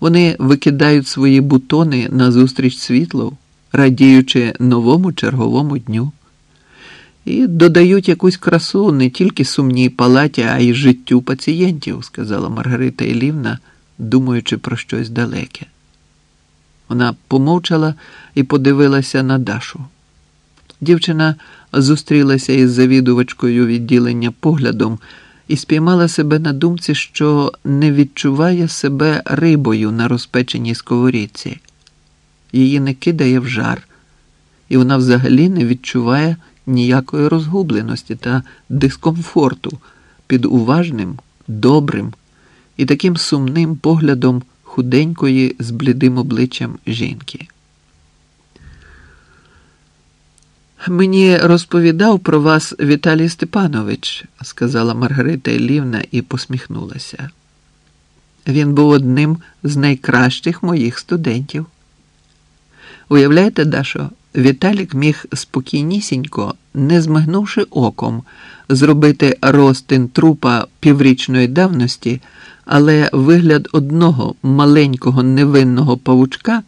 Вони викидають свої бутони назустріч світлу, радіючи новому черговому дню, і додають якусь красу не тільки сумній палаті, а й життю пацієнтів, сказала Маргарита Ілівна, думаючи про щось далеке. Вона помовчала і подивилася на Дашу. Дівчина зустрілася із завідувачкою відділення поглядом і спіймала себе на думці, що не відчуває себе рибою на розпеченій сковорідці. Її не кидає в жар, і вона взагалі не відчуває ніякої розгубленості та дискомфорту під уважним, добрим і таким сумним поглядом худенької з блідим обличчям жінки. Мені розповідав про вас Віталій Степанович, сказала Маргарита Ілівна і посміхнулася. Він був одним з найкращих моїх студентів. Уявляєте, Дашо, Віталік міг спокійнісінько, не змигнувши оком, зробити розтин трупа піврічної давності, але вигляд одного маленького невинного павучка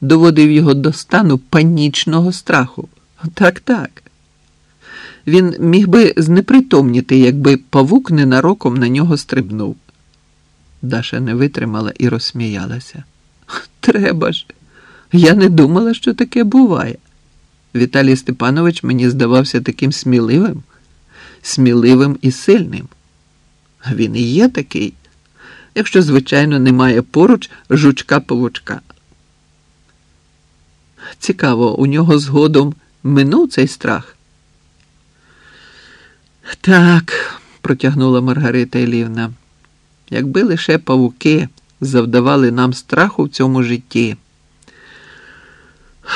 доводив його до стану панічного страху. Так, так. Він міг би знепритомніти, якби павук ненароком на нього стрибнув. Даша не витримала і розсміялася. Треба ж. Я не думала, що таке буває. Віталій Степанович мені здавався таким сміливим, сміливим і сильним. Він і є такий, якщо, звичайно, немає поруч жучка павучка. Цікаво, у нього згодом минув цей страх. Так, протягнула Маргарита Ілівна, якби лише павуки завдавали нам страху в цьому житті.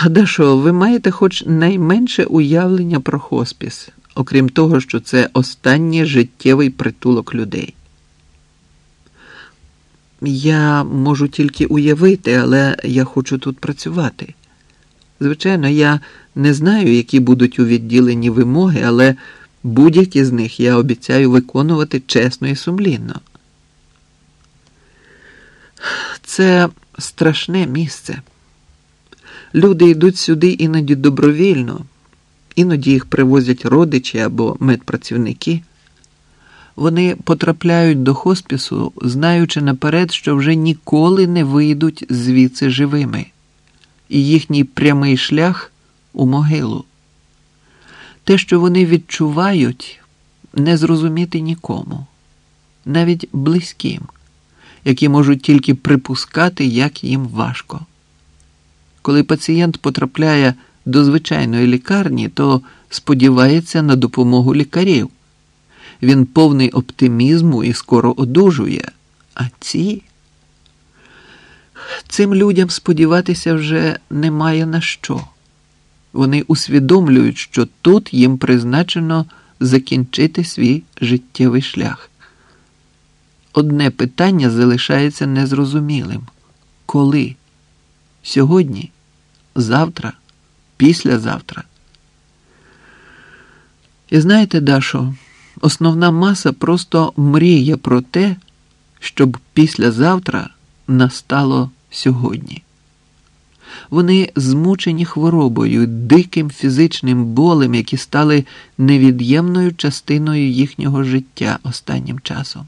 Дашо, ви маєте хоч найменше уявлення про хоспіс, окрім того, що це останній життєвий притулок людей. Я можу тільки уявити, але я хочу тут працювати. Звичайно, я не знаю, які будуть у відділенні вимоги, але будь-які з них я обіцяю виконувати чесно і сумлінно. Це страшне місце. Люди йдуть сюди іноді добровільно, іноді їх привозять родичі або медпрацівники. Вони потрапляють до хоспісу, знаючи наперед, що вже ніколи не вийдуть звідси живими, і їхній прямий шлях у могилу. Те, що вони відчувають, не зрозуміти нікому, навіть близьким, які можуть тільки припускати, як їм важко. Коли пацієнт потрапляє до звичайної лікарні, то сподівається на допомогу лікарів. Він повний оптимізму і скоро одужує. А ці цим людям сподіватися вже немає на що. Вони усвідомлюють, що тут їм призначено закінчити свій життєвий шлях. Одне питання залишається незрозумілим коли? Сьогодні, завтра, післязавтра. І знаєте, Дашо, основна маса просто мріє про те, щоб післязавтра настало сьогодні. Вони змучені хворобою, диким фізичним болем, які стали невід'ємною частиною їхнього життя останнім часом.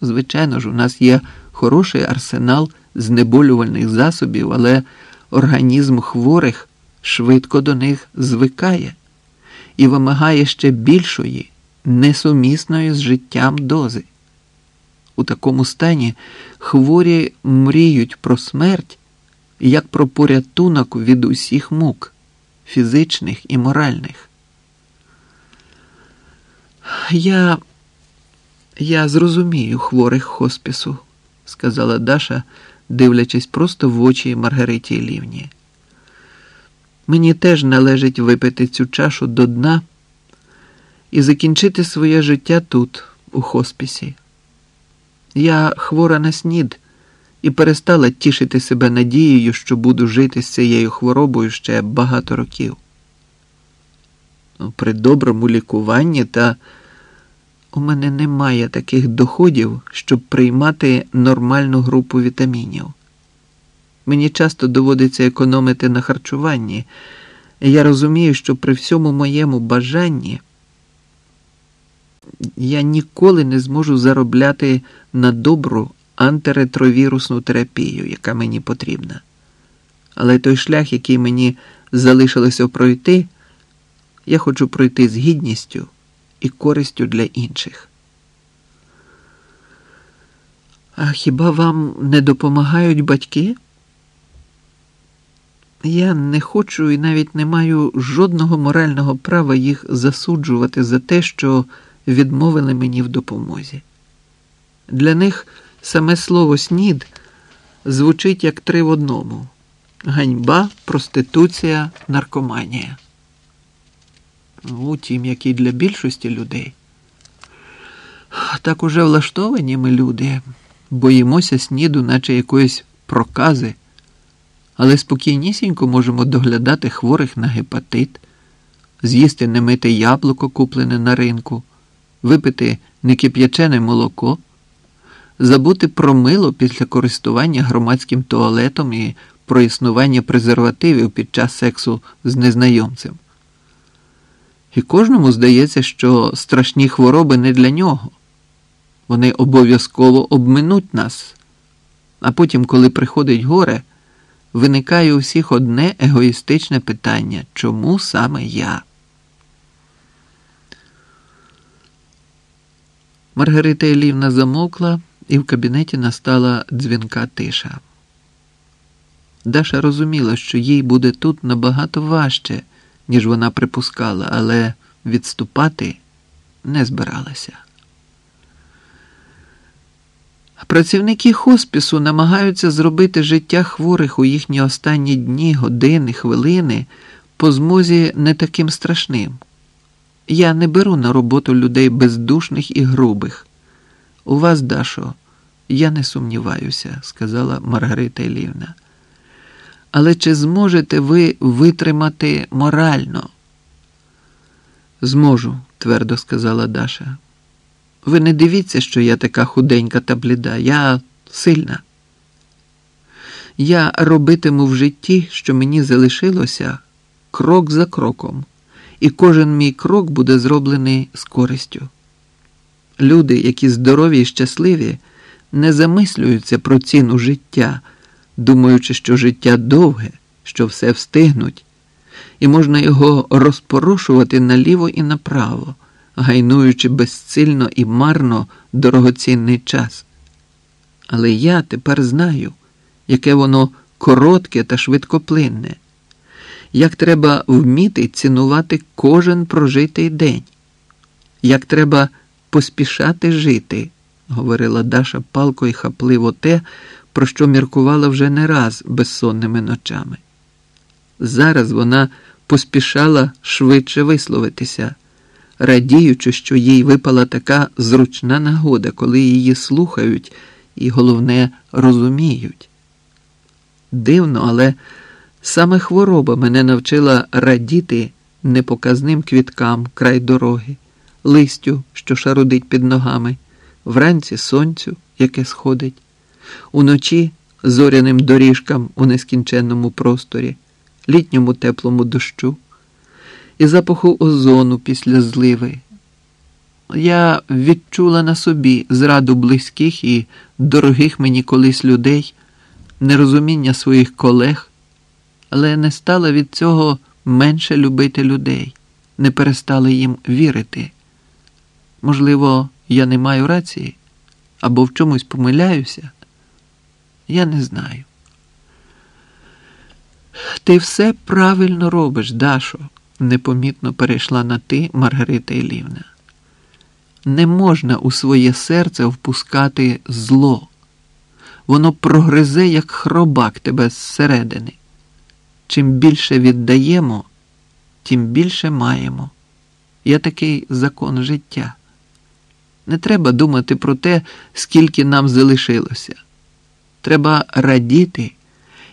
Звичайно ж, у нас є хороший арсенал знеболювальних засобів, але організм хворих швидко до них звикає і вимагає ще більшої, несумісної з життям дози. У такому стані хворі мріють про смерть як про порятунок від усіх мук, фізичних і моральних. Я я зрозумію хворих хоспісу, сказала Даша, дивлячись просто в очі Маргариті Лівні. Мені теж належить випити цю чашу до дна і закінчити своє життя тут, у хоспісі. Я хвора на снід і перестала тішити себе надією, що буду жити з цією хворобою ще багато років. При доброму лікуванні та У мене немає таких доходів, щоб приймати нормальну групу вітамінів. Мені часто доводиться економити на харчуванні, і я розумію, що при всьому моєму бажанні я ніколи не зможу заробляти на добру антиретровірусну терапію, яка мені потрібна. Але той шлях, який мені залишилося пройти, я хочу пройти з гідністю і користю для інших. А хіба вам не допомагають батьки? Я не хочу і навіть не маю жодного морального права їх засуджувати за те, що відмовили мені в допомозі. Для них саме слово снід звучить як три в одному: ганьба, проституція, наркоманія. Утім, як і для більшості людей. Так уже влаштовані ми люди, боїмося сніду, наче якоїсь прокази, але спокійнісінько можемо доглядати хворих на гепатит, з'їсти немите яблуко, куплене на ринку, випити некип'ячене молоко, забути про мило після користування громадським туалетом і про існування презервативів під час сексу з незнайомцем. І кожному здається, що страшні хвороби не для нього. Вони обов'язково обминуть нас. А потім, коли приходить горе, виникає у всіх одне егоїстичне питання чому саме я? Маргарита Ілівна замовкла, і в кабінеті настала дзвінка тиша. Даша розуміла, що їй буде тут набагато важче ніж вона припускала, але відступати не збиралася. Працівники хоспісу намагаються зробити життя хворих у їхні останні дні, години, хвилини по змозі не таким страшним. Я не беру на роботу людей бездушних і грубих. У вас, Дашо, я не сумніваюся, сказала Маргарита Ілівна. Але чи зможете ви витримати морально? Зможу, твердо сказала Даша. Ви не дивіться, що я така худенька та бліда. Я сильна. Я робитиму в житті, що мені залишилося, крок за кроком, і кожен мій крок буде зроблений з користю. Люди, які здорові і щасливі, не замислюються про ціну життя думаючи, що життя довге, що все встигнуть, і можна його розпорошувати наліво і направо, гайнуючи безцільно і марно дорогоцінний час. Але я тепер знаю, яке воно коротке та швидкоплинне, як треба вміти цінувати кожен прожитий день, як треба поспішати жити, говорила Даша палко і хапливо те, про що міркувала вже не раз безсонними ночами. Зараз вона поспішала швидше висловитися, радіючи, що їй випала така зручна нагода, коли її слухають і, головне, розуміють. Дивно, але саме хвороба мене навчила радіти непоказним квіткам край дороги, листю, що шарудить під ногами, вранці сонцю, яке сходить уночі зоряним доріжкам у нескінченному просторі, літньому теплому дощу і запаху озону після зливи. Я відчула на собі зраду близьких і дорогих мені колись людей, нерозуміння своїх колег, але не стала від цього менше любити людей, не перестала їм вірити. Можливо, я не маю рації або в чомусь помиляюся. Я не знаю. Ти все правильно робиш, Дашо, непомітно перейшла на ти Маргарита Ілівна. Не можна у своє серце впускати зло. Воно прогризе, як хробак тебе зсередини. Чим більше віддаємо, тим більше маємо. Я такий закон життя. Не треба думати про те, скільки нам залишилося. Треба радіти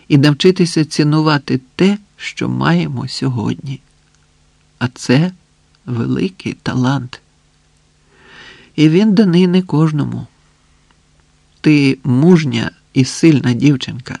і навчитися цінувати те, що маємо сьогодні. А це великий талант. І він даний не кожному. Ти мужня і сильна дівчинка.